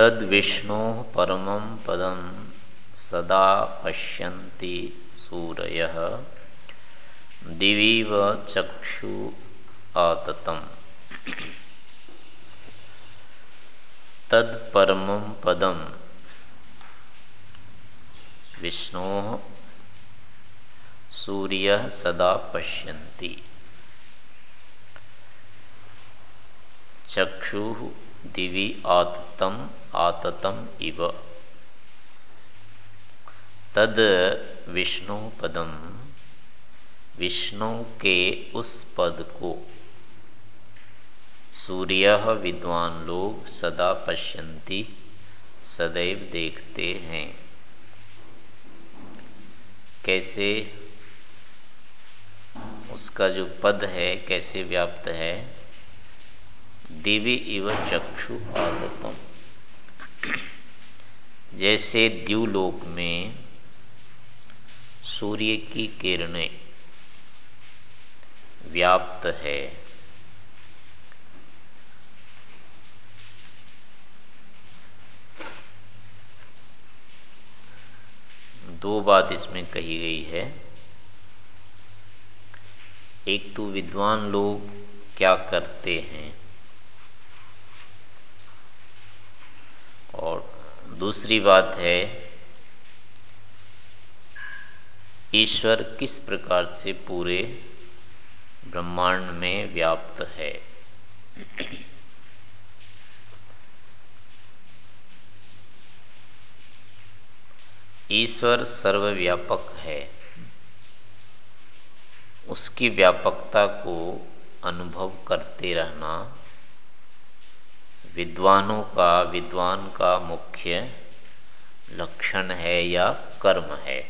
तद विष्णु परम पदम सदा पश्यन्ति सूरय। दिवीव चक्षु आततम। तद परम पदम विष्णु सूर्य सदा पश्यन्ति। चक्षु दिवि आततम। आततम इव। तद विष्णु पदम विष्णु के उस पद को। सूर्य विद्वान लोग सदा पश्यन्ति, सदैव देखते हैं। कैसे? उसका जो पद है, कैसे व्याप्त है? दिव्य इव चक्षु आगतम जैसे द्यूलोक में सूर्य की किरणें व्याप्त है, दो बात इसमें कही गई है। एक तो विद्वान लोग क्या करते हैं और दूसरी बात है, ईश्वर किस प्रकार से पूरे ब्रह्मांड में व्याप्त है? ईश्वर सर्वव्यापक है। उसकी व्यापकता को अनुभव करते रहना विद्वानों का, विद्वान का मुख्य लक्षण है या कर्म है।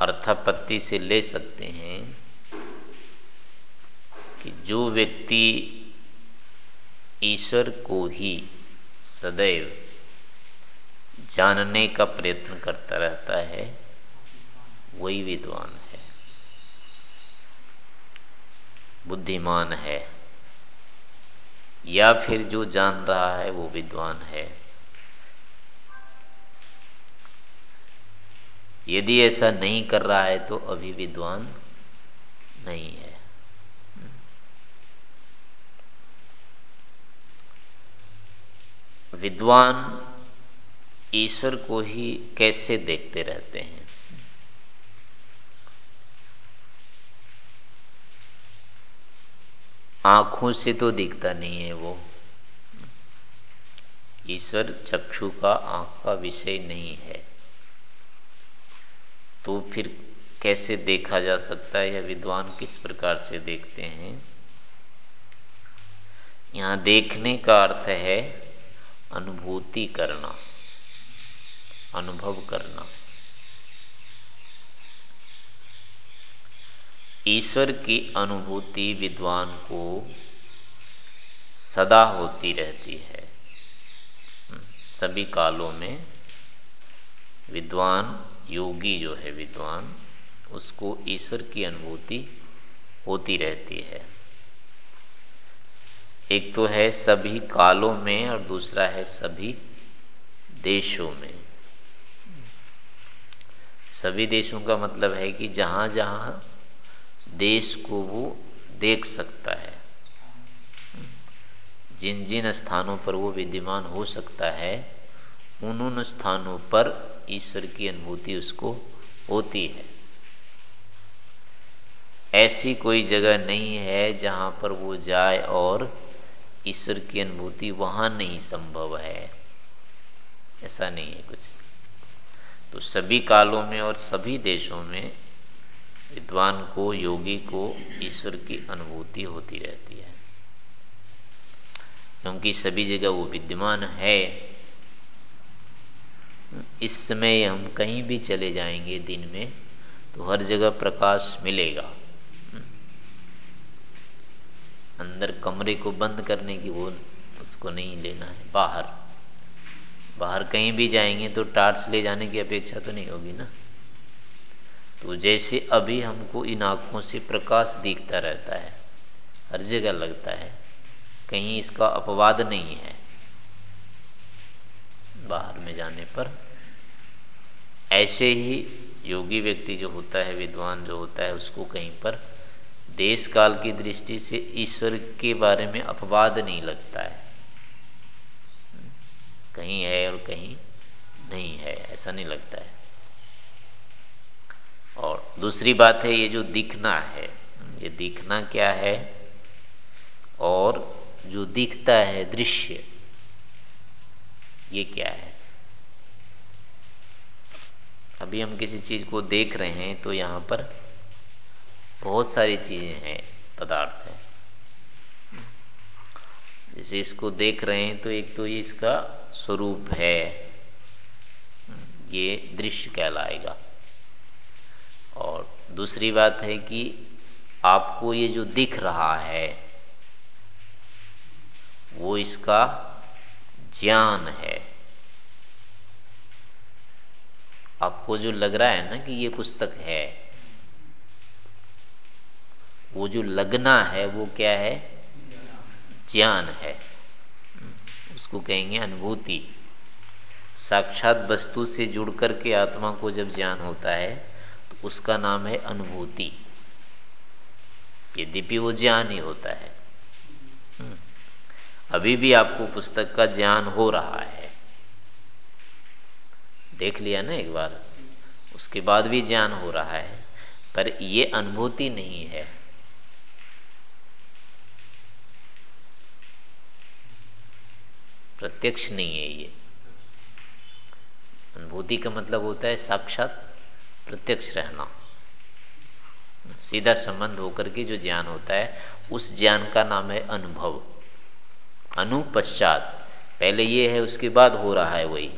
अर्थापत्ति से ले सकते हैं कि जो व्यक्ति ईश्वर को ही सदैव जानने का प्रयत्न करता रहता है, वही विद्वान है। बुद्धिमान है। या फिर जो जान रहा है, वो विद्वान है। यदि ऐसा नहीं कर रहा है तो अभी विद्वान नहीं है। विद्वान ईश्वर को ही कैसे देखते रहते हैं? आँखों से तो दिखता नहीं है वो। ईश्वर चक्षु का, आँख का विषय नहीं है। तो फिर कैसे देखा जा सकता है या विद्वान किस प्रकार से देखते हैं? यहाँ देखने का अर्थ है अनुभूति करना अनुभव करना। ईश्वर की अनुभूति विद्वान को सदा होती रहती है। सभी कालों में विद्वान, योगी जो है विद्वान, उसको ईश्वर की अनुभूति होती रहती है। एक तो है सभी कालों में और दूसरा है सभी देशों में। सभी देशों का मतलब है कि जहाँ जहाँ देश को वो देख सकता है। जिन जिन स्थानों पर वो विद्यमान हो सकता है, उन उन स्थानों पर ईश्वर की अनुभूति उसको होती है। ऐसी कोई जगह नहीं है जहाँ पर वो जाए और ईश्वर की अनुभूति वहाँ नहीं संभव है। ऐसा नहीं है कुछ। तो सभी कालों में और सभी देशों में विद्वान को, योगी को ईश्वर की अनुभूति होती रहती है। क्योंकि सभी जगह वो विद्यमान है। इस समय हम कहीं भी चले जाएँगे दिन में तो हर जगह प्रकाश मिलेगा। अंदर कमरे को बंद करने की वो उसको नहीं लेना है, बाहर। बाहर कहीं भी जाएँगे तो टार्च ले जाने की अपेक्षा तो नहीं होगी ना। तो जैसे अभी हमको इन आँखों से प्रकाश दिखता रहता है, हर जगह लगता है, कहीं इसका अपवाद नहीं है। बाहर में जाने पर ऐसे ही योगी व्यक्ति जो होता है, विद्वान जो होता है, उसको कहीं पर देश काल की दृष्टि से ईश्वर के बारे में अपवाद नहीं लगता है। कहीं है और कहीं नहीं है, ऐसा नहीं लगता है। और दूसरी बात है, ये जो दिखना है, ये दिखना क्या है? और जो दिखता है दृश्य, ये क्या है? अभी हम किसी चीज़ को देख रहे हैं तो यहाँ पर बहुत सारी चीज़ें हैं, पदार्थ है। जैसे इसको देख रहे हैं तो एक तो ये इसका स्वरूप है। ये दृश्य कहलाएगा। और दूसरी बात है कि आपको ये जो दिख रहा है, वो इसका ज्ञान है। आपको जो लग रहा है ना कि ये पुस्तक है, वो जो लगना है, वो क्या है? ज्ञान है। उसको कहेंगे अनुभूति। साक्षात वस्तु से जुड़ करके आत्मा को जब ज्ञान होता है उसका नाम है अनुभूति। यद्यपि वो ज्ञान ही होता है। हम्म। अभी भी आपको पुस्तक का ज्ञान हो रहा है। देख लिया ना एक बार। उसके बाद भी ज्ञान हो रहा है, पर ये अनुभूति नहीं है। प्रत्यक्ष नहीं है ये। अनुभूति का मतलब होता है साक्षात प्रत्यक्ष रहना। सीधा संबंध होकर के जो ज्ञान होता है, उस ज्ञान का नाम है अनुभव। अनुपश्चात। पहले ये है, उसके बाद हो रहा है वही।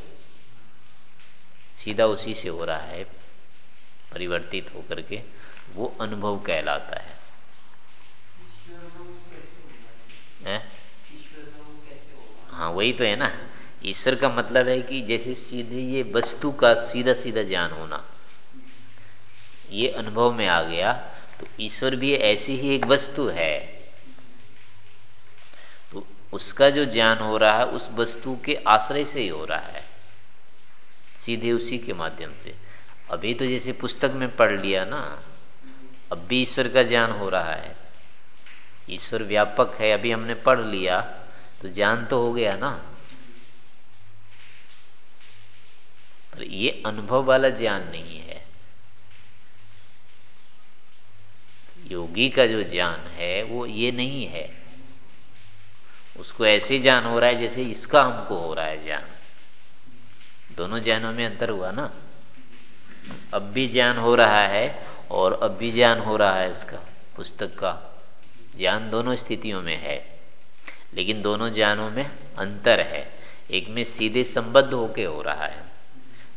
सीधा उसी से हो रहा है, परिवर्तित होकर के, वो अनुभव कहलाता है। हाँ? वही तो है ना। ईश्वर का मतलब है कि जैसे सीधे ये वस्तु का सीधा सीधा ज्ञान होना। ये अनुभव में आ गया तो ईश्वर भी ऐसी ही एक वस्तु है। तो उसका जो ज्ञान हो रहा है, उस वस्तु के आश्रय से ही हो रहा है। सीधे उसी के माध्यम से। अभी तो जैसे पुस्तक में पढ़ लिया ना, अब भी ईश्वर का ज्ञान हो रहा है। ईश्वर व्यापक है, अभी हमने पढ़ लिया तो ज्ञान तो हो गया ना। पर ये अनुभव वाला ज्ञान नहीं है। योगी का जो ज्ञान है, वो ये नहीं है। उसको ऐसे ज्ञान हो रहा है जैसे इसका हमको हो रहा है ज्ञान। दोनों ज्ञानों में अंतर हुआ ना? अब भी ज्ञान हो रहा है और अब भी ज्ञान हो रहा है उसका, पुस्तक का। ज्ञान दोनों स्थितियों में है, लेकिन दोनों ज्ञानों में अंतर है। एक में सीधे संबद्ध होके हो रहा है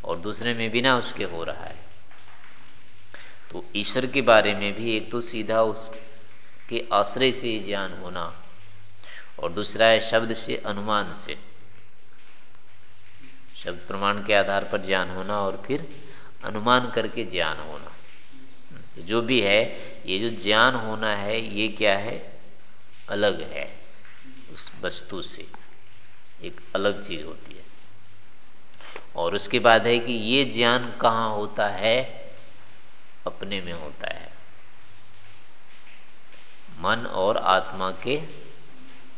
और दूसरे में बिना उसके हो रहा है। तो ईश्वर के बारे में भी एक तो सीधा उसके आश्रय से ज्ञान होना और दूसरा है शब्द से, अनुमान से। शब्द प्रमाण के आधार पर ज्ञान होना और फिर अनुमान करके ज्ञान होना। तो जो भी है, ये जो ज्ञान होना है, ये क्या है? अलग है। उस वस्तु से एक अलग चीज़ होती है। और उसके बाद है कि ये ज्ञान कहाँ होता है? अपने में होता है। मन और आत्मा के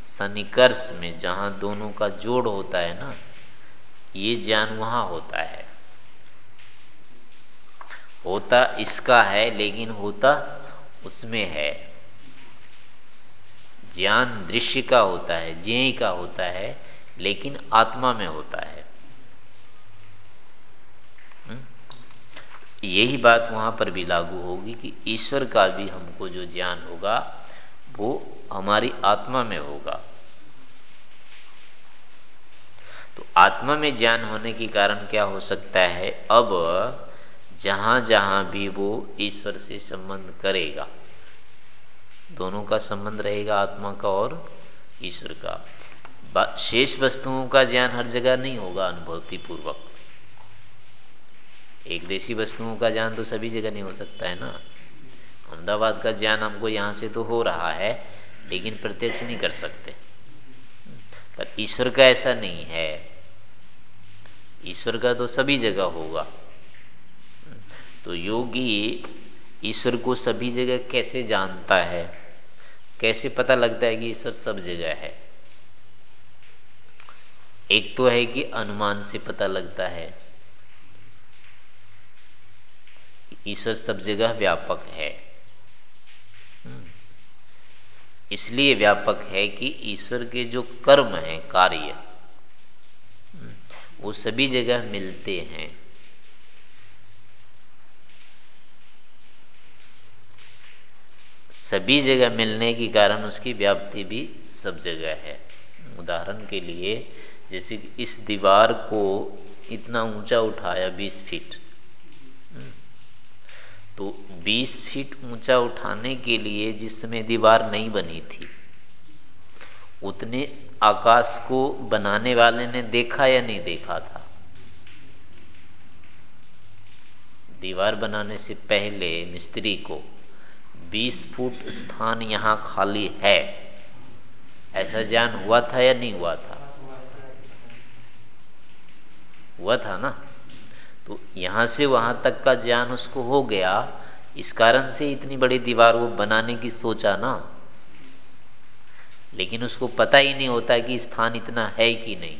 सनिकर्ष में जहाँ दोनों का जोड़ होता है ना, ये ज्ञान वहाँ होता है। होता इसका है, लेकिन होता उसमें है। ज्ञान दृश्य का होता है ज्ञ का होता है, लेकिन आत्मा में होता है। यही बात वहाँ पर भी लागू होगी कि ईश्वर का भी हमको जो ज्ञान होगा, वो हमारी आत्मा में होगा। तो आत्मा में ज्ञान होने के कारण क्या हो सकता है? अब जहाँ जहाँ भी वो ईश्वर से संबंध करेगा, दोनों का संबंध रहेगा, आत्मा का और ईश्वर का। शेष वस्तुओं का ज्ञान हर जगह नहीं होगा अनुभूति पूर्वक एक देशी वस्तुओं का ज्ञान तो सभी जगह नहीं हो सकता है ना? अहमदाबाद का ज्ञान हमको यहाँ से तो हो रहा है, लेकिन प्रत्यक्ष नहीं कर सकते। पर ईश्वर का ऐसा नहीं है। ईश्वर का तो सभी जगह होगा। तो योगी ईश्वर को सभी जगह कैसे जानता है? कैसे पता लगता है कि ईश्वर सब जगह है? एक तो है कि अनुमान से पता लगता है। ईश्वर सब जगह व्यापक है। इसलिए व्यापक है कि ईश्वर के जो कर्म हैं, कार्य, वो सभी जगह मिलते हैं सभी जगह मिलने के कारण उसकी व्याप्ति भी सब जगह है उदाहरण के लिए, जैसे इस दीवार को इतना ऊँचा उठाया बीस फीट तो 20 फीट ऊँचा उठाने के लिए जिस समय दीवार नहीं बनी थी, उतने आकाश को बनाने वाले ने देखा या नहीं देखा था? दीवार बनाने से पहले मिस्त्री को 20 फुट स्थान यहाँ खाली है, ऐसा ज्ञान हुआ था या नहीं हुआ था? हुआ था ना। तो यहाँ से वहाँ तक का ज्ञान उसको हो गया। इस कारण से इतनी बड़ी दीवार वो बनाने की सोचा ना। लेकिन उसको पता ही नहीं होता कि स्थान इतना है कि नहीं।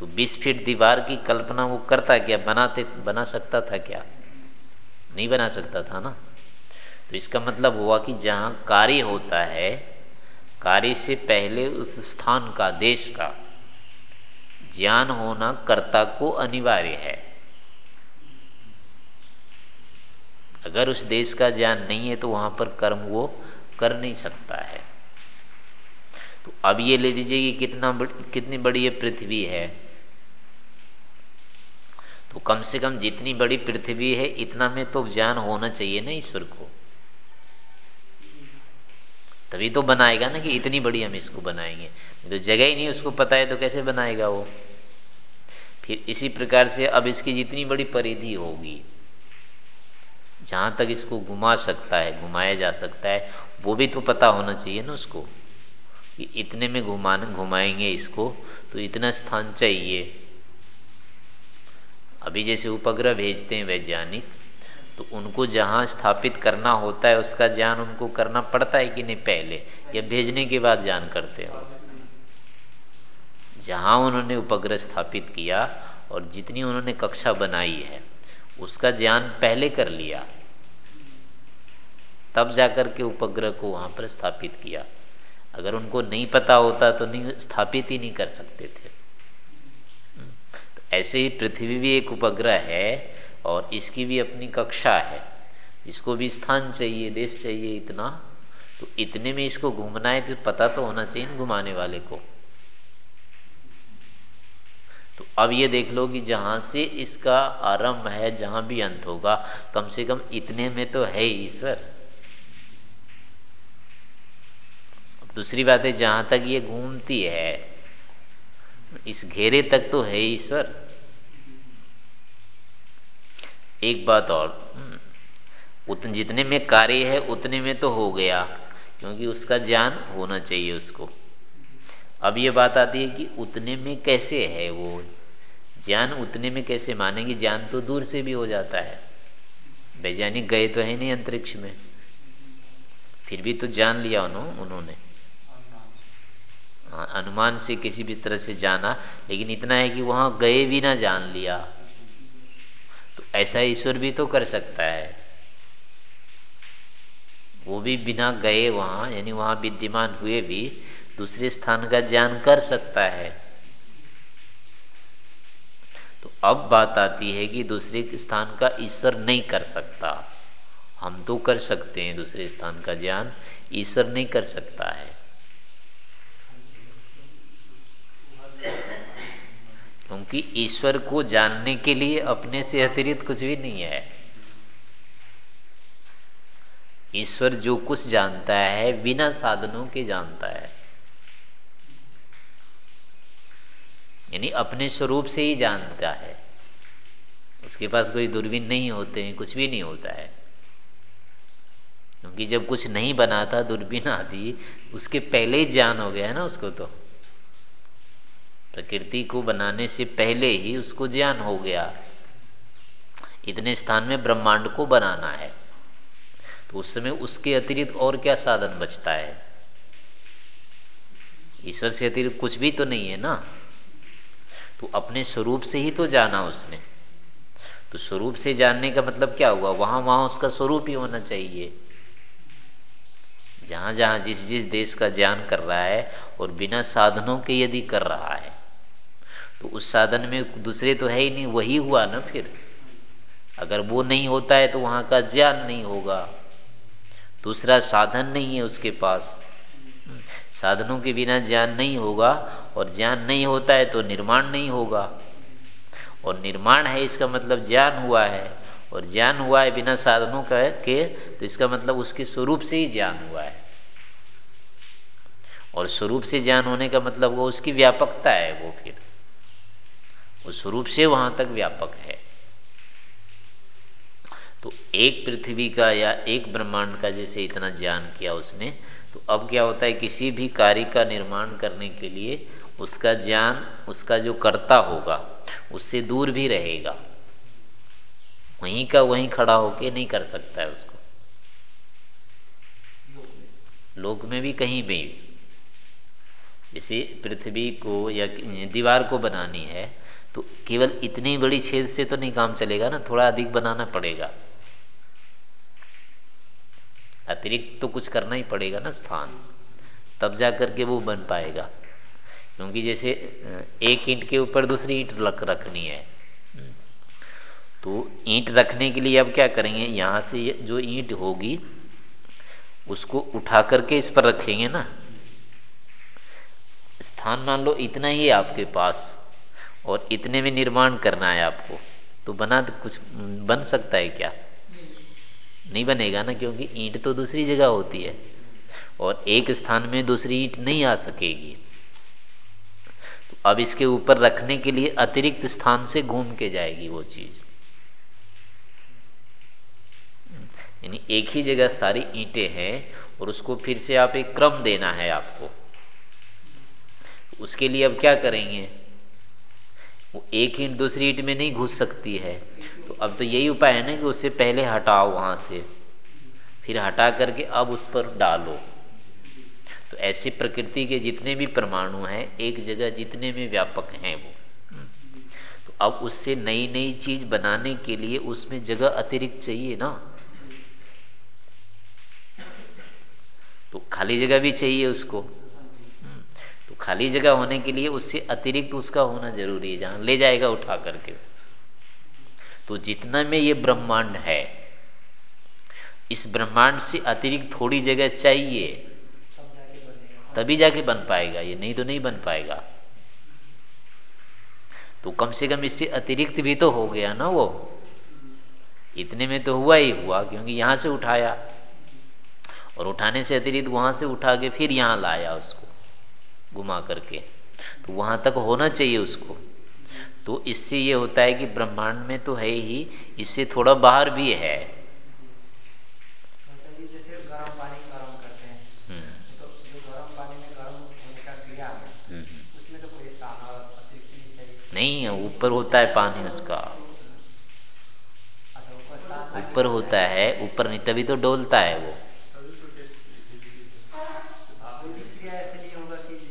तो 20 फीट दीवार की कल्पना वो करता क्या? बनाते, बना सकता था क्या? नहीं बना सकता था ना। तो इसका मतलब हुआ कि जहाँ कार्य होता है, कार्य से पहले उस स्थान का, देश का, ज्ञान होना कर्ता को अनिवार्य है। अगर उस देश का ज्ञान नहीं है तो वहाँ पर कर्म वो कर नहीं सकता है। तो अब ये ले लीजिए कि कितना बड़, कितनी बड़ी ये पृथ्वी है। तो कम से कम जितनी बड़ी पृथ्वी है इतना में तो ज्ञान होना चाहिए ना ईश्वर को। तभी तो बनाएगा ना कि इतनी बड़ी हम इसको बनाएँगे। तो जगह ही नहीं उसको पता है तो कैसे बनाएगा वो? फिर इसी प्रकार से अब इसकी जितनी बड़ी परिधि होगी जहाँ तक इसको घुमा सकता है, घुमाया जा सकता है, वो भी तो पता होना चाहिए ना उसको कि इतने में घुमाने, घुमाएँगे इसको तो इतना स्थान चाहिए। अभी जैसे उपग्रह भेजते हैं वैज्ञानिक तो उनको जहाँ स्थापित करना होता है, उसका ज्ञान उनको करना पड़ता है कि नहीं पहले, या भेजने के बाद ज्ञान करते हो? जहाँ उन्होंने उपग्रह स्थापित किया और जितनी उन्होंने कक्षा बनाई है, उसका ज्ञान पहले कर लिया। तब जाकर के उपग्रह को वहाँ पर स्थापित किया। अगर उनको नहीं पता होता तो नहीं, स्थापित ही नहीं कर सकते थे। तो ऐसे ही पृथ्वी भी एक उपग्रह है और इसकी भी अपनी कक्षा है। इसको भी स्थान चाहिए, देश चाहिए इतना। तो इतने में इसको घूमना है तो पता तो होना चाहिए घुमाने वाले को। तो अब ये देख लो कि जहाँ से इसका आरंभ है, जहाँ भी अंत होगा, कम से कम इतने में तो है ईश्वर। दूसरी बात है जहाँ तक ये घूमती है इस घेरे तक तो है ईश्वर। एक बात और हम्म, उतने जितने में कार्य है उतने में तो हो गया क्योंकि उसका ज्ञान होना चाहिए उसको। अब ये बात आती है कि उतने में कैसे है वो? ज्ञान उतने में कैसे मानेंगे? ज्ञान तो दूर से भी हो जाता है। वैज्ञानिक गए तो है नहीं अंतरिक्ष में। फिर भी तो जान लिया उन्होंने। अनुमान से किसी भी तरह से जाना, लेकिन इतना है कि वहाँ गए भी ना जान लिया। तो ऐसा ईश्वर भी तो कर सकता है। वो भी बिना गए वहाँ, यानी वहाँ विद्यमान हुए भी दूसरे स्थान का ज्ञान कर सकता है। तो अब बात आती है कि दूसरे स्थान का ईश्वर नहीं कर सकता। हम तो कर सकते हैं दूसरे स्थान का ज्ञान, ईश्वर नहीं कर सकता है। क्योंकि ईश्वर को जानने के लिए अपने से अतिरिक्त कुछ भी नहीं है। ईश्वर जो कुछ जानता है, बिना साधनों के जानता है। यानी अपने स्वरूप से ही जानता है। उसके पास कोई दूरबीन नहीं होते हैं, कुछ भी नहीं होता है। क्योंकि जब कुछ नहीं बना था दूरबीन आदि, उसके पहले ही ज्ञान हो गया है ना उसको तो। प्रकृति को बनाने से पहले ही उसको ज्ञान हो गया। इतने स्थान में ब्रह्मांड को बनाना है। तो उस समय उसके अतिरिक्त और क्या साधन बचता है? ईश्वर से अतिरिक्त कुछ भी तो नहीं है ना? तो अपने स्वरूप से ही तो जाना उसने। तो स्वरूप से जानने का मतलब क्या हुआ? वहाँ वहाँ उसका स्वरूप ही होना चाहिए। जहाँ जहाँ जिस जिस देश का ज्ञान कर रहा है और बिना साधनों के यदि कर रहा है तो उस साधन में दूसरे तो है ही नहीं, वही हुआ ना फिर। अगर वो नहीं होता है तो वहाँ का ज्ञान नहीं होगा। दूसरा साधन नहीं है उसके पास। साधनों के बिना ज्ञान नहीं होगा और ज्ञान नहीं होता है तो निर्माण नहीं होगा। और निर्माण है इसका मतलब ज्ञान हुआ है। और ज्ञान हुआ है बिना साधनों का के तो इसका मतलब उसके स्वरूप से ही ज्ञान हुआ है। और स्वरूप से ज्ञान होने का मतलब वो उसकी व्यापकता है वो फिर। उस स्वरूप से वहाँ तक व्यापक है। तो एक पृथ्वी का या एक ब्रह्मांड का जैसे इतना ज्ञान किया उसने तो अब क्या होता है किसी भी कार्य का निर्माण करने के लिए उसका ज्ञान, उसका जो कर्ता होगा, उससे दूर भी रहेगा। वहीं का वहीं खड़ा होके नहीं कर सकता है उसको। लोक में भी कहीं भी, जैसे पृथ्वी को या दीवार को बनानी है तो केवल इतनी बड़ी छेद से तो नहीं काम चलेगा ना, थोड़ा अधिक बनाना पड़ेगा। अतिरिक्त तो कुछ करना ही पड़ेगा ना स्थान। तब जा करके वो बन पाएगा। क्योंकि जैसे एक ईंट के ऊपर दूसरी ईंट रख, रखनी है। तो ईंट रखने के लिए अब क्या करेंगे? यहाँ से जो ईंट होगी, उसको उठा करके इस पर रखेंगे ना। स्थान मान लो इतना ही है आपके पास। और इतने में निर्माण करना है आपको। तो बना तो कुछ बन सकता है क्या? नहीं बनेगा ना, क्योंकि ईंट तो दूसरी जगह होती है। और एक स्थान में दूसरी ईंट नहीं आ सकेगी। तो अब इसके ऊपर रखने के लिए अतिरिक्त स्थान से घूम के जाएगी वो चीज़। यानी एक ही जगह सारी ईंटें हैं और उसको फिर से आप एक क्रम देना है आपको। उसके लिए अब क्या करेंगे? वो एक ईंट दूसरी ईंट में नहीं घुस सकती है। तो अब तो यही उपाय है ना कि उससे पहले हटाओ वहाँ से। फिर हटा करके अब उस पर डालो। तो ऐसे प्रकृति के जितने भी परमाणु हैं, एक जगह जितने में व्यापक हैं वो। तो अब उससे नई नई चीज़ बनाने के लिए उसमें जगह अतिरिक्त चाहिए ना। तो खाली जगह भी चाहिए उसको। खाली जगह होने के लिए उससे अतिरिक्त उसका होना ज़रूरी है, जहाँ ले जाएगा उठा करके। तो जितना में ये ब्रह्मांड है, इस ब्रह्मांड से अतिरिक्त थोड़ी जगह चाहिए, तभी जाके बन पाएगा, ये नहीं तो नहीं बन पाएगा। तो कम से कम इससे अतिरिक्त भी तो हो गया ना वो। इतने में तो हुआ ही हुआ, क्योंकि यहाँ से उठाया। और उठाने से अतिरिक्त वहाँ से उठा के फिर यहाँ लाया उसको। घुमा करके। तो वहाँ तक होना चाहिए उसको। तो इससे ये होता है कि ब्रह्मांड में तो है ही इससे थोड़ा बाहर भी है। हैं। हम्म। तो है हम्म। उसमें तो नहीं नहीं ऊपर होता है पानी उसका। अच्छा, ऊपर होता है ऊपर नहीं तभी तो डोलता है वो।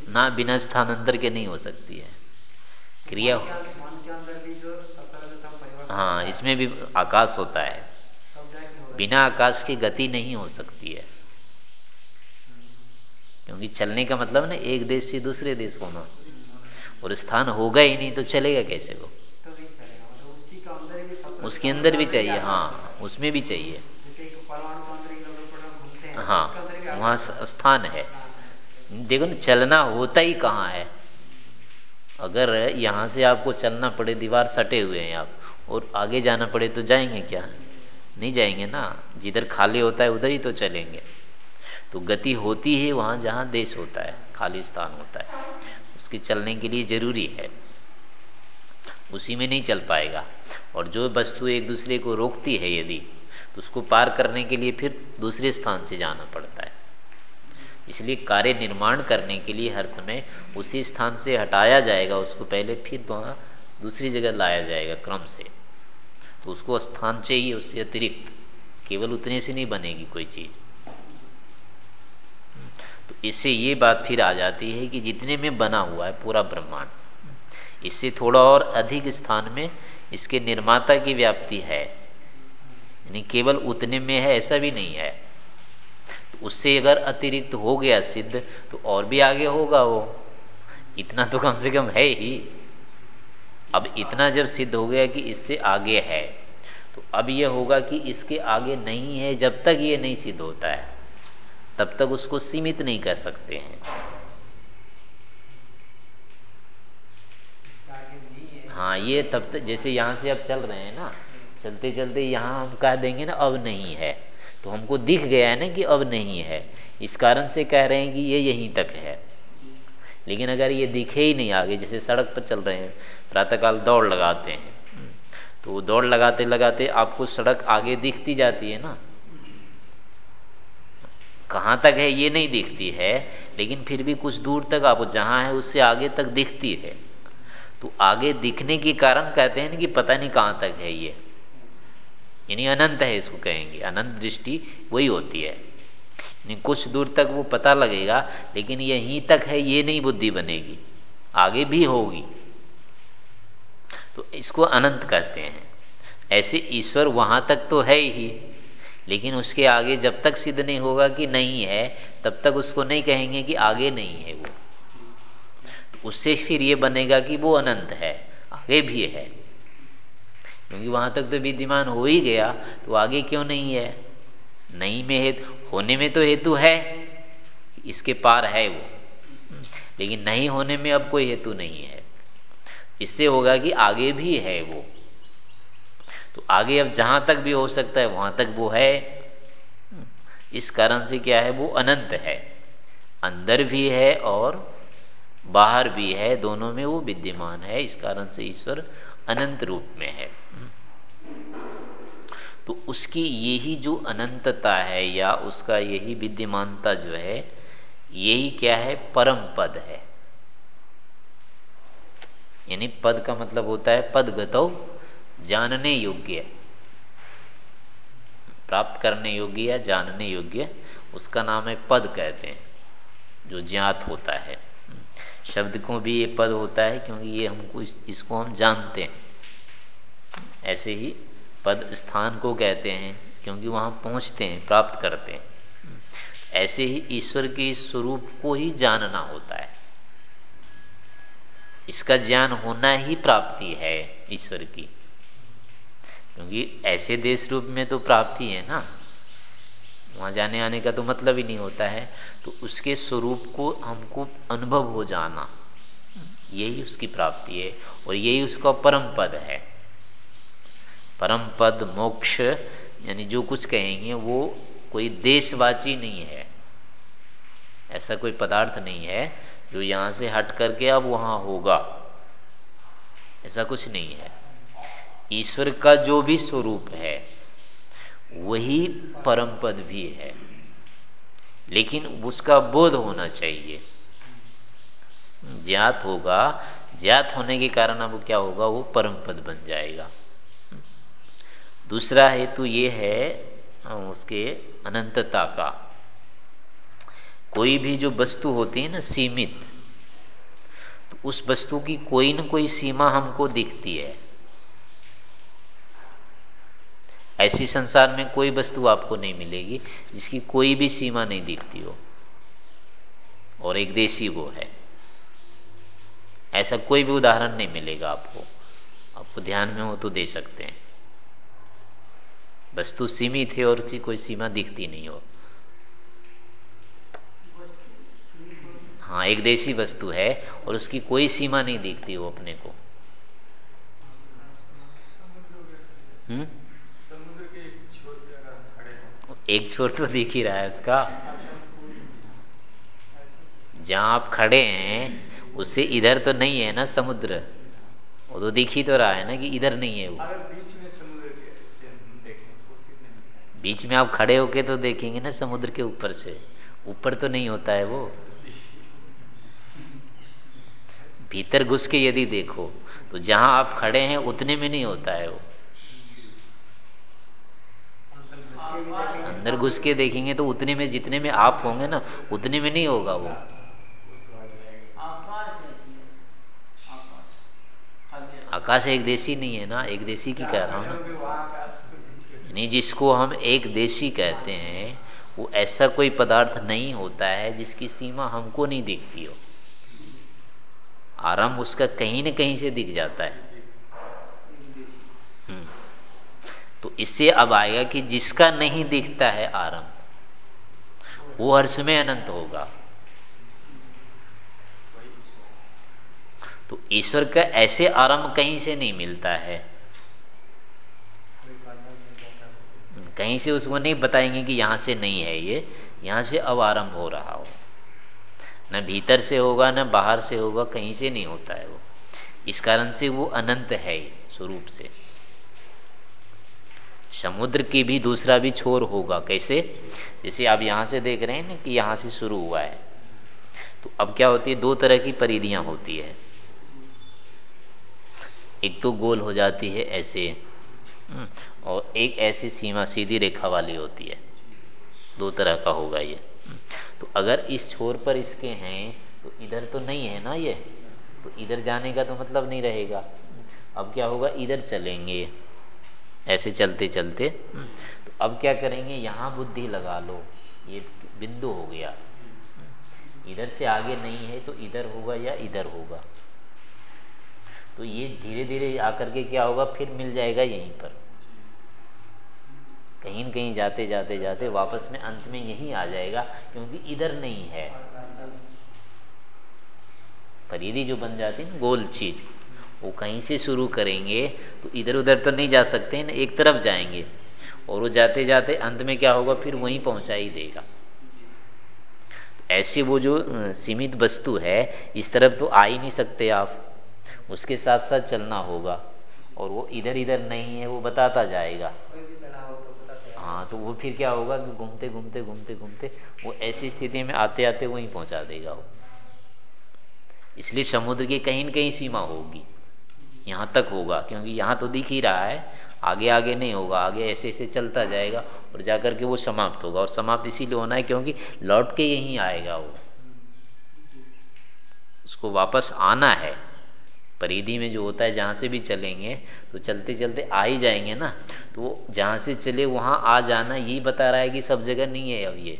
ना बिना स्थान अंदर के नहीं हो सकती है। क्रिया हाँ इसमें भी आकाश होता है। बिना आकाश की गति नहीं हो सकती है। क्योंकि चलने का मतलब ना, एक देश से दूसरे देश होना। और स्थान होगा ही नहीं तो चलेगा कैसे वो? उसके अंदर भी चाहिए हाँ उसमें भी चाहिए। हाँ वहाँ स्थान है। देखो ना, चलना होता ही कहाँ है। अगर यहाँ से आपको चलना पड़े, दीवार सटे हुए हैं आप, और आगे जाना पड़े तो जाएँगे क्या? नहीं जाएँगे ना? जिधर खाली होता है, उधर ही तो चलेंगे। तो गति होती है वहाँ जहाँ देश होता है, खाली स्थान होता है। उसके चलने के लिए ज़रूरी है। उसी में नहीं चल पाएगा। और जो वस्तु एक दूसरे को रोकती है यदि तो उसको पार करने के लिए फिर दूसरे स्थान से जाना पड़ता है। इसलिए कार्य निर्माण करने के लिए हर समय उसी स्थान से हटाया जाएगा, उसको पहले फिर वहाँ दूसरी जगह लाया जाएगा क्रम से। तो उसको स्थान चाहिए, उससे अतिरिक्त। केवल उतने से नहीं बनेगी कोई चीज़। तो इससे ये बात फिर आ जाती है कि जितने में बना हुआ है पूरा ब्रह्मांड। इससे थोड़ा और अधिक स्थान में इसके निर्माता की व्याप्ति है। यानी केवल उतने में है, ऐसा भी नहीं है। तो उससे अगर अतिरिक्त हो गया सिद्ध तो और भी आगे होगा वो। इतना तो कम से कम है ही। अब इतना जब सिद्ध हो गया कि इससे आगे है तो अब यह होगा कि इसके आगे नहीं है, जब तक ये नहीं सिद्ध होता है, तब तक उसको सीमित नहीं कर सकते हैं। हाँ ये तब तक, जैसे यहाँ से अब चल रहे हैं ना चलते चलते यहाँ हम कह देंगे ना, अब नहीं है। तो हमको दिख गया है ना कि अब नहीं है। इस कारण से कह रहे हैं कि ये यहीं तक है। लेकिन अगर ये दिखे ही नहीं आगे, जैसे सड़क पर चल रहे हैं, प्रातःकाल दौड़ लगाते हैं तो दौड़ लगाते लगाते आपको सड़क आगे दिखती जाती है ना। कहाँ तक है, ये नहीं दिखती है, लेकिन फिर भी कुछ दूर तक आप, जहाँ है, उससे आगे तक दिखती है। तो आगे दिखने के कारण कहते हैं ना कि पता नहीं कहाँ तक है ये। यानी अनंत है इसको कहेंगे। अनंत दृष्टि वही होती है। कुछ दूर तक वो पता लगेगा, लेकिन यहीं तक है, ये नहीं बुद्धि बनेगी। आगे भी होगी। तो इसको अनंत कहते हैं। ऐसे ईश्वर वहाँ तक तो है ही, लेकिन उसके आगे जब तक सिद्ध नहीं होगा कि नहीं है, तब तक उसको नहीं कहेंगे कि आगे नहीं है वो। तो उससे फिर ये बनेगा कि वो अनंत है, आगे भी है। क्योंकि वहाँ तक तो विद्यमान हो ही गया तो आगे क्यों नहीं है? नहीं में हेतु, होने में तो हेतु है, इसके पार है वो। लेकिन नहीं होने में अब कोई हेतु नहीं है। इससे होगा कि आगे भी है वो। तो आगे अब जहाँ तक भी हो सकता है, वहाँ तक वो है। इस कारण से क्या है, वो अनंत है। अंदर भी है और बाहर भी है, दोनों में वो विद्यमान है। इस कारण से ईश्वर अनंत रूप में है। तो उसकी यही जो अनंतता है या उसका यही विद्यमानता जो है, यही क्या है? परम पद है। यानी पद का मतलब होता है पद गतो जानने योग्य। प्राप्त करने योग्य या जानने योग्य, उसका नाम है पद कहते हैं, जो ज्ञात होता है। शब्द को भी ये पद होता है क्योंकि ये हमको इस, इसको हम जानते हैं। ऐसे ही पद स्थान को कहते हैं क्योंकि वहाँ पहुँचते हैं प्राप्त करते हैं। ऐसे ही ईश्वर के स्वरूप को ही जानना होता है। इसका ज्ञान होना ही प्राप्ति है ईश्वर की। क्योंकि ऐसे देश रूप में तो प्राप्ति है ना। वहाँ जाने आने का तो मतलब ही नहीं होता है। तो उसके स्वरूप को हमको अनुभव हो जाना, यही उसकी प्राप्ति है और यही उसका परम पद है। परम पद मोक्ष, यानी जो कुछ कहेंगे वो कोई देशवाची नहीं है। ऐसा कोई पदार्थ नहीं है जो यहाँ से हट करके अब वहाँ होगा। ऐसा कुछ नहीं है। ईश्वर का जो भी स्वरूप है वही परम पद भी है। लेकिन उसका बोध होना चाहिए। ज्ञात होगा, ज्ञात होने के कारण अब क्या होगा, वो परम पद बन जाएगा। दूसरा हेतु ये है उसके अनंतता का। कोई भी जो वस्तु होती है ना, सीमित तो उस वस्तु की कोई न कोई सीमा हमको दिखती है। ऐसी संसार में कोई वस्तु आपको नहीं मिलेगी जिसकी कोई भी सीमा नहीं दिखती हो। और एक देशी वो है। ऐसा कोई भी उदाहरण नहीं मिलेगा आपको। आपको ध्यान में हो तो दे सकते हैं। वस्तु सीमित है और उसकी कोई सीमा दिखती नहीं हो। हाँ एक देशी वस्तु है और उसकी कोई सीमा नहीं दिखती हो अपने को। हम्म? एक छोर तो दिख ही रहा है उसका। जहाँ आप खड़े हैं उससे इधर तो नहीं है ना समुद्र? वो तो दिख ही तो रहा है ना कि इधर नहीं है वो। बीच में आप खड़े होके तो देखेंगे ना समुद्र के ऊपर से। ऊपर तो नहीं होता है वो। भीतर घुस के यदि देखो तो जहाँ आप खड़े हैं उतने में नहीं होता है वो। अंदर घुस के देखेंगे तो उतने में जितने में आप होंगे ना, उतने में नहीं होगा वो। आकाश एक देशी नहीं है ना, एक देशी की कह रहा हूँ ना। नहीं जिसको हम एक देशी कहते हैं, वो ऐसा कोई पदार्थ नहीं होता है जिसकी सीमा हमको नहीं दिखती हो। आराम उसका कहीं न कहीं से दिख जाता है। हम्म। तो इससे अब आएगा कि जिसका नहीं दिखता है आरंभ, वो हर्ष में अनंत होगा। तो ईश्वर का ऐसे आरंभ कहीं से नहीं मिलता है। कहीं से उसको नहीं बताएँगे कि यहाँ से नहीं है ये, यहाँ से अब आरंभ हो रहा हो। न भीतर से होगा, न बाहर से होगा, कहीं से नहीं होता है वो। इस कारण से वो अनंत है स्वरूप से। समुद्र की भी दूसरा भी छोर होगा कैसे? जैसे आप यहाँ से देख रहे हैं ना कि यहाँ से शुरू हुआ है। तो अब क्या होती है? दो तरह की परिधियाँ होती है। एक तो गोल हो जाती है ऐसे हम्म, और एक ऐसी सीमा सीधी रेखा वाली होती है। दो तरह का होगा ये। हम्म, तो अगर इस छोर पर इसके हैं तो इधर तो नहीं है ना ये? तो इधर जाने का तो मतलब नहीं रहेगा। अब क्या होगा? इधर चलेंगे। ऐसे चलते चलते। हम्म, तो अब क्या करेंगे? यहाँ बुद्धि लगा लो। ये बिंदु हो गया। इधर से आगे नहीं है तो इधर होगा या इधर होगा। तो ये धीरे धीरे आकर के क्या होगा? फिर मिल जाएगा यहीं पर। कहीं न कहीं जाते जाते जाते वापस में अंत में यही आ जाएगा क्योंकि इधर नहीं है। परिधि जो बन जाती है गोल चीज़। वो कहीं से शुरू करेंगे तो इधर उधर तो नहीं जा सकते ना एक तरफ़ जाएँगे। और वो जाते जाते अंत में क्या होगा फिर वहीं पहुँचा ही देगा। ऐसी वो जो सीमित वस्तु है इस तरफ़ तो आ ही नहीं सकते आप। उसके साथ साथ चलना होगा। और वो इधर इधर नहीं है वो बताता जाएगा। हाँ तो वो फिर क्या होगा कि घूमते घूमते घूमते घूमते वो ऐसी स्थिति में आते आते वहीं पहुँचा देगा वो। इसलिए समुद्र की कहीं न कहीं सीमा होगी। यहाँ तक होगा, क्योंकि यहाँ तो दिख ही रहा है, आगे आगे नहीं होगा, आगे ऐसे ऐसे चलता जाएगा और जाकर के वो समाप्त होगा और समाप्त इसीलिए होना है क्योंकि लौट के यहीं आएगा वो। उसको वापस आना है, परिधि में जो होता है जहाँ से भी चलेंगे तो चलते चलते आ ही जाएँगे ना तो वो जहाँ से चले वहाँ आ जाना यही बता रहा है कि सब जगह नहीं है अब ये।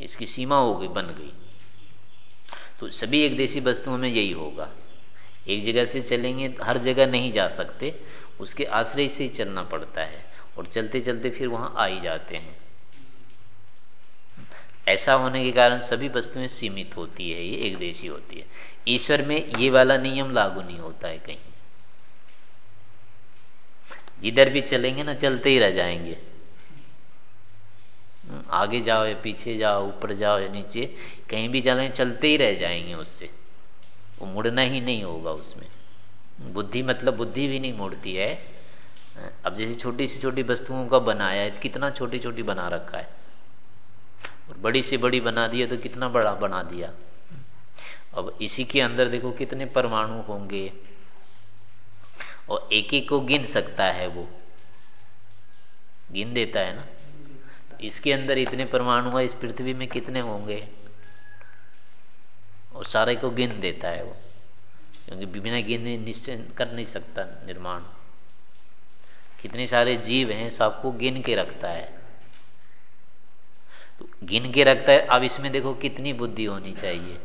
इसकी सीमा हो गई, बन गई। तो सभी एक देशी वस्तुओं में यही होगा। एक जगह से चलेंगे तो हर जगह नहीं जा सकते उसके आश्रय से ही चलना पड़ता है। और चलते चलते फिर वहाँ आ ही जाते हैं। ऐसा होने के कारण सभी वस्तुएँ सीमित होती है ये एक देशी होती है। ईश्वर में ये वाला नियम लागू नहीं होता है कहीं। जिधर भी चलेंगे ना चलते ही रह जाएँगे। हम्म, आगे जाओ या पीछे जाओ ऊपर जाओ या नीचे कहीं भी चलें चलते ही रह जाएँगे उससे। वो मुड़ना ही नहीं होगा उसमें। बुद्धि मतलब बुद्धि भी नहीं मुड़ती है। अब जैसे छोटी से छोटी वस्तुओं का बनाया है, कितना छोटी छोटी बना रखा है। और बड़ी से बड़ी बना दिया तो कितना बड़ा बना दिया। अब इसी के अंदर देखो कितने परमाणु होंगे। और एक एक को गिन सकता है वो। गिन देता है ना? इसके अंदर इतने परमाणु है, इस पृथ्वी में कितने होंगे? और सारे को गिन देता है वो। क्योंकि बिना गिने निश्चय कर नहीं सकता निर्माण। कितने सारे जीव हैं, सबको गिन के रखता है। तो गिन के रखता है, अब इसमें देखो कितनी बुद्धि होनी चाहिए।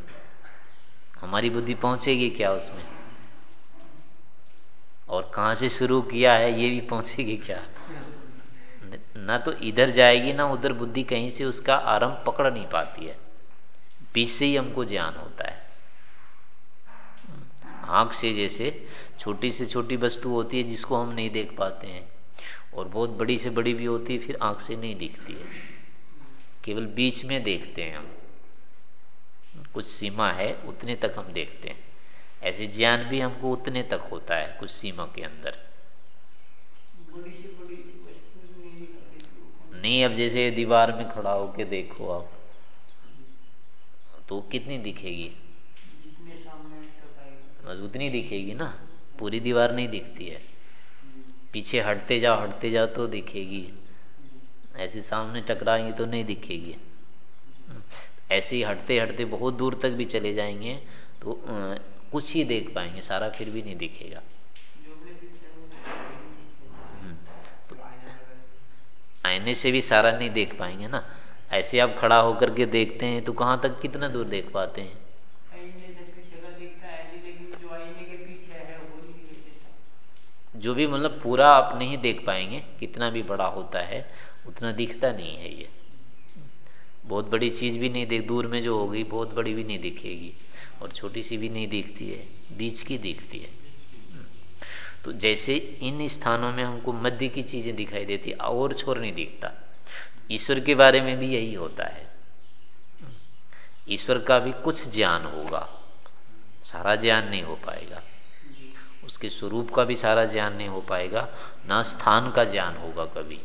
हमारी बुद्धि पहुंचेगी क्या उसमें? और कहाँ से शुरू किया है, ये भी पहुंचेगी क्या? ना तो इधर जाएगी ना उधर, बुद्धि कहीं से उसका आरंभ पकड़ नहीं पाती है। बीच से ही हमको ज्ञान होता है। आँख से जैसे छोटी से छोटी वस्तु होती है जिसको हम नहीं देख पाते हैं और बहुत बड़ी से बड़ी भी होती है फिर आँख से नहीं दिखती है। केवल बीच में देखते हैं हम। कुछ सीमा है उतने तक हम देखते हैं। ऐसे ज्ञान भी हमको उतने तक होता है कुछ सीमा के अंदर। नहीं अब जैसे दीवार में खड़ा होके देखो आप। तो कितनी दिखेगी? बस उतनी दिखेगी ना? पूरी दीवार नहीं दिखती है। पीछे हटते जाओ हटते जाओ तो दिखेगी। ऐसे सामने टकराएँगे तो नहीं दिखेगी। ऐसे ही हटते हटते बहुत दूर तक भी चले जाएँगे तो कुछ ही देख पाएँगे सारा फिर भी नहीं दिखेगा। हम्म, तो आईने से भी सारा नहीं देख पाएँगे ना? ऐसे आप खड़ा होकर के देखते हैं तो कहाँ तक कितना दूर देख पाते हैं? जो भी मतलब पूरा आप नहीं देख पाएँगे कितना भी बड़ा होता है उतना दिखता नहीं है ये। बहुत बड़ी चीज़ भी नहीं देख दूर में जो होगी बहुत बड़ी भी नहीं दिखेगी और छोटी सी भी नहीं दिखती है बीच की दिखती है। तो जैसे इन स्थानों में हमको मध्य की चीज़ें दिखाई देती और छोर नहीं दिखता। ईश्वर के बारे में भी यही होता है। ईश्वर का भी कुछ ज्ञान होगा, सारा ज्ञान नहीं हो पाएगा। उसके स्वरूप का भी सारा ज्ञान नहीं हो पाएगा, ना स्थान का ज्ञान होगा कभी।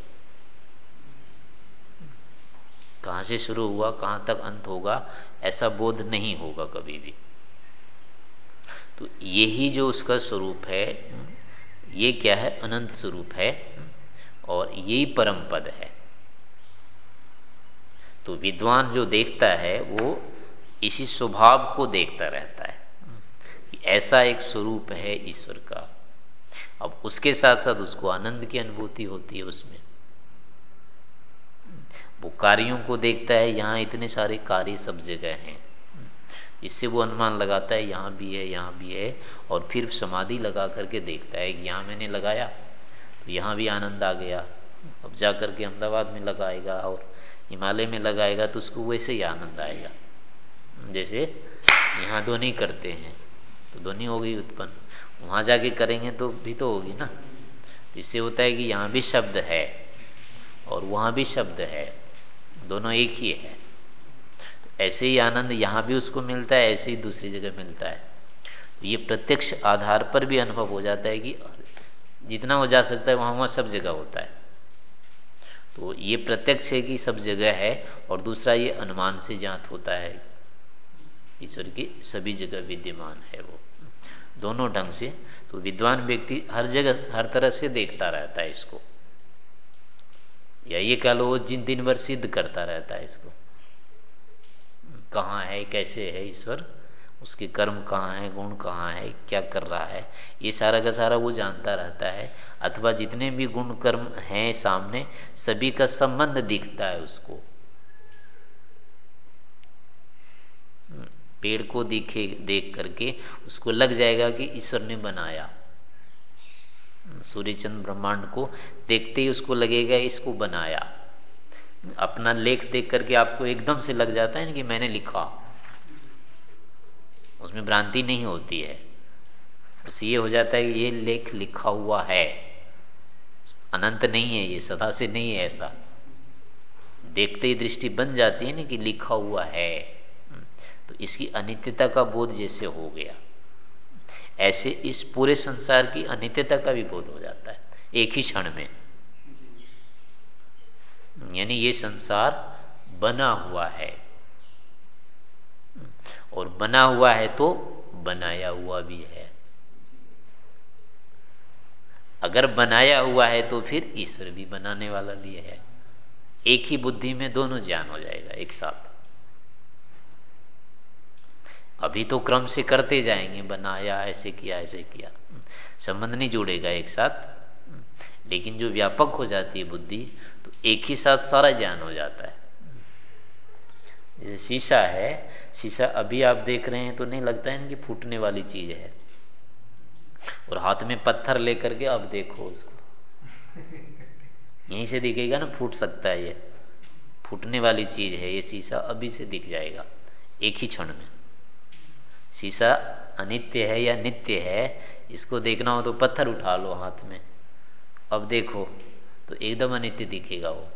कहाँ से शुरू हुआ, कहाँ तक अंत होगा, ऐसा बोध नहीं होगा कभी भी। तो यही जो उसका स्वरूप है, ये क्या है? अनंत स्वरूप है और यही परम पद है। तो विद्वान जो देखता है, वो इसी स्वभाव को देखता रहता है ऐसा एक स्वरूप है ईश्वर का। अब उसके साथ साथ उसको आनंद की अनुभूति होती है उसमें। वो कार्यों को देखता है, यहाँ इतने सारे कार्य सब जगह हैं। इससे वो अनुमान लगाता है, यहाँ भी है, यहाँ भी है, और फिर समाधि लगा करके देखता है कि यहाँ मैंने लगाया तो यहाँ भी आनंद आ गया। अब जा करके अहमदाबाद में लगाएगा और हिमालय में लगाएगा तो उसको वैसे ही आनंद आएगा। जैसे यहाँ ध्वनि करते हैं तो ध्वनि हो गई उत्पन्न। वहाँ जाके करेंगे तो भी तो होगी ना। इससे होता है कि यहाँ भी शब्द है और वहाँ भी शब्द है, दोनों एक ही है। तो ऐसे ही आनंद यहाँ भी उसको मिलता है, ऐसे ही दूसरी जगह मिलता है। तो ये प्रत्यक्ष आधार पर भी अनुभव हो जाता है कि जितना हो जा सकता है, वहाँ वहाँ सब जगह होता है। तो ये प्रत्यक्ष है कि सब जगह है और दूसरा ये अनुमान से जात होता है। ईश्वर की सभी जगह विद्यमान है वो। दोनों ढंग से तो विद्वान व्यक्ति हर जगह, हर तरह से देखता रहता है इसको। या ये कह लो, वो जिन दिन भर सिद्ध करता रहता है इसको। कहाँ है, कैसे है ईश्वर? उसके कर्म कहाँ है, गुण कहाँ है, क्या कर रहा है, ये सारा का सारा वो जानता रहता है। अथवा जितने भी गुण कर्म हैं सामने, सभी का संबंध दिखता है उसको। पेड़ को दिखे, देख करके उसको लग जाएगा कि ईश्वर ने बनाया। सूर्य चंद्र ब्रह्मांड को देखते ही उसको लगेगा इसको बनाया। अपना लेख देख करके आपको एकदम से लग जाता है ना कि मैंने लिखा। उसमें भ्रांति नहीं होती है। बस ये हो जाता है कि ये लेख लिखा हुआ है। अनंत नहीं है, ये सदा से नहीं है ऐसा। देखते ही दृष्टि बन जाती है ना कि लिखा हुआ है। तो इसकी अनित्यता का बोध जैसे हो गया। ऐसे इस पूरे संसार की अनित्यता का भी बोध हो जाता है, एक ही क्षण में। यानी ये संसार बना हुआ है। और बना हुआ है तो बनाया हुआ भी है। अगर बनाया हुआ है तो फिर ईश्वर भी बनाने वाला भी है। एक ही बुद्धि में दोनों ज्ञान हो जाएगा एक साथ। अभी तो क्रम से करते जाएँगे, बनाया, ऐसे किया ऐसे किया। संबंध नहीं जुड़ेगा एक साथ। लेकिन जो व्यापक हो जाती है बुद्धि तो एक ही साथ सारा ज्ञान हो जाता है। शीशा है, शीशा अभी आप देख रहे हैं तो नहीं लगता है कि फूटने वाली चीज़ है। और हाथ में पत्थर लेकर के अब देखो उसको। यहीं से दिखेगा ना, फूट सकता है ये। फूटने वाली चीज़ है, ये शीशा अभी से दिख जाएगा, एक ही क्षण में। शीशा अनित्य है या नित्य है, इसको देखना हो तो पत्थर उठा लो हाथ में। अब देखो तो एकदम अनित्य दिखेगा वो।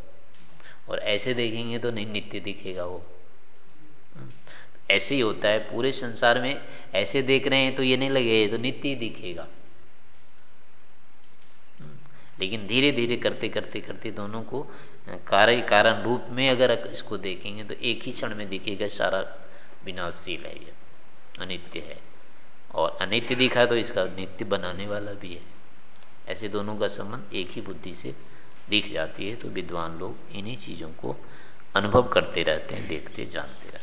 और ऐसे देखेंगे तो नहीं नित्य दिखेगा वो। ऐसे ही होता है, पूरे संसार में ऐसे देख रहे हैं तो ये नहीं लगे तो नित्य ही दिखेगा। लेकिन धीरे धीरे करते करते करते दोनों को कार्य, कारण रूप में अगर इसको देखेंगे तो एक ही क्षण में दिखेगा, सारा विनाशशील है ये, अनित्य है। और अनित्य दिखा तो इसका नित्य बनाने वाला भी है। ऐसे दोनों का संबंध एक ही बुद्धि से दिख जाती है तो विद्वान लोग इन्हीं चीज़ों को अनुभव करते रहते हैं, देखते, जानते रहते हैं। हम्म।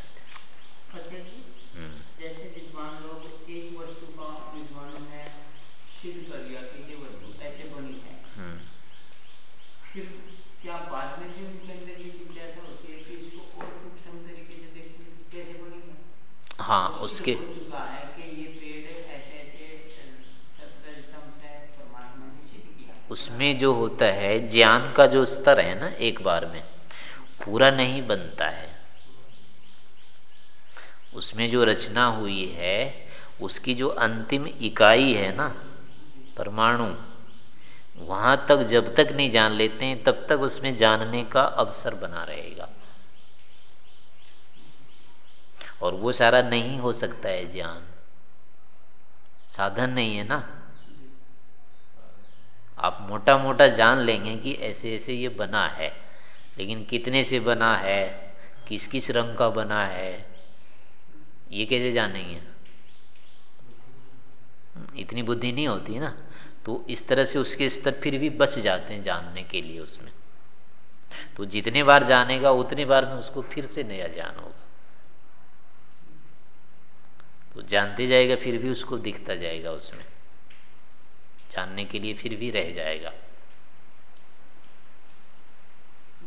जैसे विद्वान लोग एक वस्तु का विद्वानों ने सिद्ध कर लिया कि ये वस्तु ऐसे बनी है। हम्म। फिर क्या बाद में भी उनके अंदर ये जिज्ञासा होती है कि इसको और सूक्ष्म तरीके से देखते कैसे बनी है? हाँ उसके चुका है कि ये पेड़ ऐसे ऐसे उसमें जो होता है ज्ञान का जो स्तर है ना एक बार में पूरा नहीं बनता है। उसमें जो रचना हुई है, उसकी जो अंतिम इकाई है ना, परमाणु, वहाँ तक जब तक नहीं जान लेते हैं, तब तक उसमें जानने का अवसर बना रहेगा। और वो सारा नहीं हो सकता है ज्ञान। साधन नहीं है ना। आप मोटा मोटा जान लेंगे कि ऐसे ऐसे ये बना है, लेकिन कितने से बना है किस किस रंग का बना है ये कैसे जानेंगे इतनी बुद्धि नहीं होती ना। तो इस तरह से उसके स्तर फिर भी बच जाते हैं जानने के लिए उसमें। तो जितने बार जानेगा उतनी बार में उसको फिर से नया ज्ञान होगा। तो जानते जाएगा फिर भी उसको दिखता जाएगा उसमें। जानने के लिए फिर भी रह जाएगा।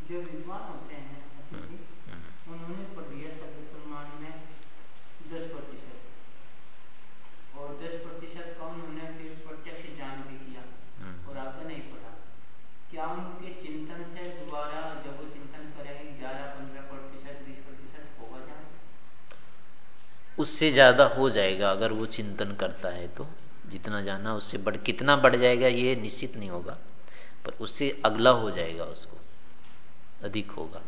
जो विद्वान होते हैं हम्म, हम्म। उन्होंने पढ़ लिया शब्द प्रमाण में दस प्रतिशत और दस प्रतिशत का उन्होंने फिर प्रत्यक्ष जान भी किया हम्म। और आगे नहीं पढ़ा क्या उनके चिंतन से दोबारा जब वो चिंतन करेंगे ग्यारह पंद्रह प्रतिशत बीस प्रतिशत होगा जान उससे ज़्यादा हो जाएगा अगर वो चिंतन करता है तो। जितना जाना उससे बढ़, कितना बढ़ जाएगा ये निश्चित नहीं होगा, पर उससे अगला हो जाएगा उसको, अधिक होगा।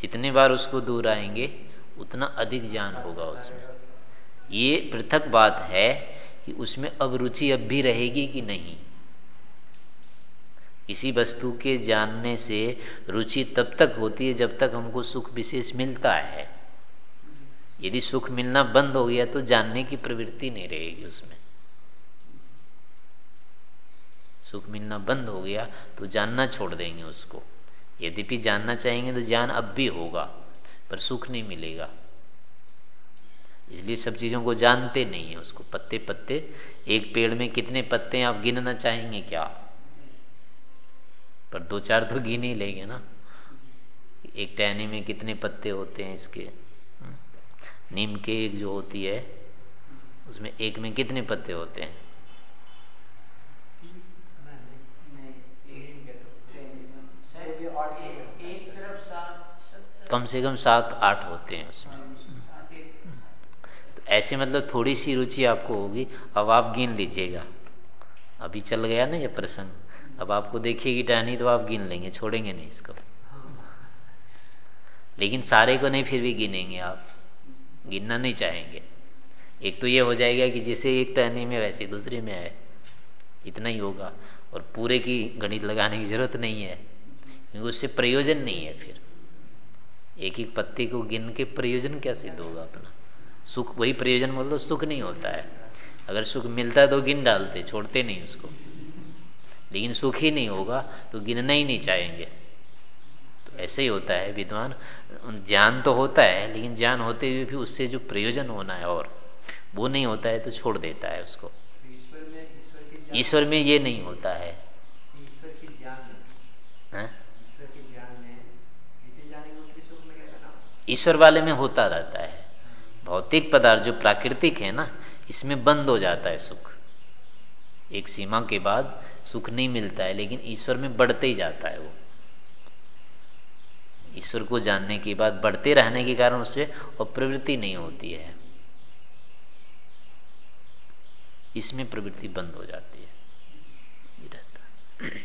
जितने बार उसको दूर आएँगे, उतना अधिक ज्ञान होगा उसमें। ये पृथक बात है कि उसमें अब रुचि अब भी रहेगी कि नहीं। किसी वस्तु के जानने से रुचि तब तक होती है जब तक हमको सुख विशेष मिलता है। यदि सुख मिलना बंद हो गया तो जानने की प्रवृत्ति नहीं रहेगी उसमें। सुख मिलना बंद हो गया तो जानना छोड़ देंगे उसको। यदि भी जानना चाहेंगे तो ज्ञान अब भी होगा, पर सुख नहीं मिलेगा। इसलिए सब चीज़ों को जानते नहीं है उसको। पत्ते पत्ते एक पेड़ में कितने पत्ते आप गिनना चाहेंगे क्या? पर दो चार तो गिन ही लेंगे ना। एक टहनी में कितने पत्ते होते हैं इसके? नीम के एक जो होती है, उसमें एक में कितने पत्ते होते हैं? कम से कम सात, आठ होते हैं उसमें। तो ऐसे मतलब थोड़ी सी रुचि आपको होगी। अब आप गिन लीजिएगा। अभी चल गया ना ये प्रसंग। अब आपको देखिएगी टहनी तो आप गिन लेंगे, छोड़ेंगे नहीं इसको। लेकिन सारे को नहीं, फिर भी गिनेंगे आप। गिनना नहीं चाहेंगे। एक तो ये हो जाएगा कि जैसे एक टहनी में, वैसे दूसरे में है। इतना ही होगा। और पूरे की गणित लगाने की ज़रूरत नहीं है। क्योंकि उससे प्रयोजन नहीं है फिर। एक एक पत्ते को गिन के प्रयोजन क्या सिद्ध होगा अपना? सुख, वही प्रयोजन दो, सुख नहीं होता है। अगर सुख मिलता है तो गिन डालते, छोड़ते नहीं उसको। लेकिन सुख ही नहीं होगा तो गिनना ही नहीं चाहेंगे। ऐसे ही होता है विद्वान। ज्ञान तो होता है लेकिन ज्ञान होते हुए भी उससे जो प्रयोजन होना है और वो नहीं होता है तो छोड़ देता है उसको। ईश्वर में ये नहीं होता है ना। ईश्वर वाले में होता रहता है। भौतिक पदार्थ जो प्राकृतिक है ना इसमें बंद हो जाता है सुख। एक सीमा के बाद सुख नहीं मिलता है लेकिन ईश्वर में बढ़ते ही जाता है वो। ईश्वर को जानने के बाद बढ़ते रहने के कारण उससे अप्रवृत्ति नहीं होती है। इसमें प्रवृत्ति बंद हो जाती है। ये रहता हैं। तो है।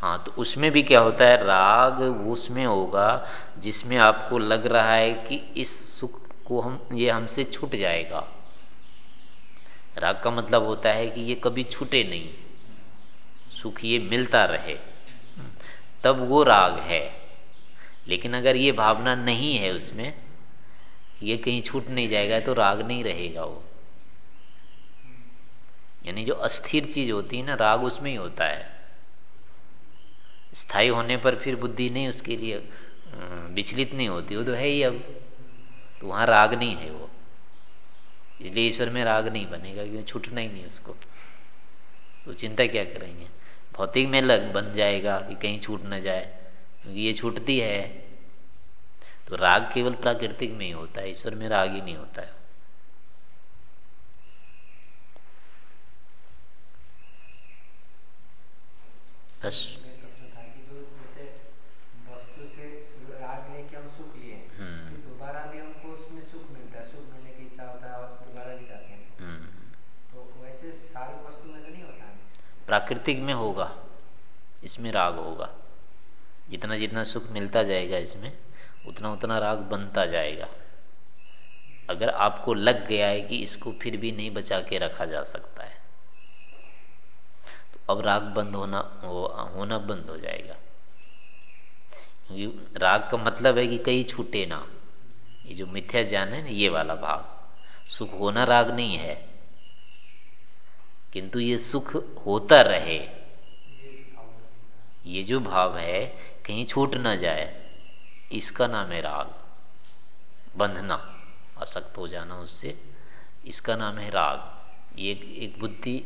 हाँ तो उसमें भी क्या होता है? राग उसमें होगा जिसमें आपको लग रहा है कि इस सुख को हम ये हमसे छूट जाएगा। राग का मतलब होता है कि ये कभी छूटे नहीं, सुख ये मिलता रहे, तब वो राग है। लेकिन अगर ये भावना नहीं है उसमें, ये कहीं छूट नहीं जाएगा तो राग नहीं रहेगा वो। यानी जो अस्थिर चीज़ होती है ना, राग उसमें ही होता है। स्थायी होने पर फिर बुद्धि नहीं, उसके लिए विचलित नहीं होती, वो तो है ही अब। तो वहाँ राग नहीं है वो। इसलिए ईश्वर में राग नहीं बनेगा क्योंकि छूटना ही नहीं उसको। तो चिंता क्या करेंगे? भौतिक में लग बन जाएगा कि कहीं छूट ना जाए, क्योंकि ये छूटती है। तो राग केवल प्राकृतिक में ही होता है, ईश्वर में राग ही नहीं होता है। बस प्रश्न था कि जो जैसे वस्तु से राग लेके हम सुख लिए हम्म। फिर दोबारा भी हमको उसमें सुख मिलता है सुख मिलने की इच्छा होता है और दोबारा भी चाहते हैं हम्म। तो वैसे सारी वस्तु में तो नहीं होता है प्राकृतिक में होगा इसमें राग होगा। जितना जितना सुख मिलता जाएगा इसमें उतना उतना राग बनता जाएगा। अगर आपको लग गया है कि इसको फिर भी नहीं बचा के रखा जा सकता है तो अब राग बंद होना हो, होना बंद हो जाएगा। क्योंकि राग का मतलब है कि कहीं छूटे ना। ये जो मिथ्या ज्ञान है ना ये वाला भाग। सुख होना राग नहीं है। किंतु ये सुख होता रहे। ये जो भाव है कहीं छूट ना जाए इसका नाम है राग। बंधना असक्त हो जाना उससे इसका नाम है राग। ये एक, बुद्धि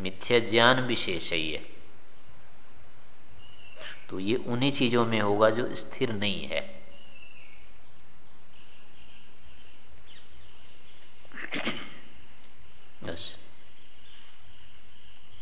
मिथ्या ज्ञान विशेष है ये। तो ये उन्हीं चीज़ों में होगा जो स्थिर नहीं है। बस।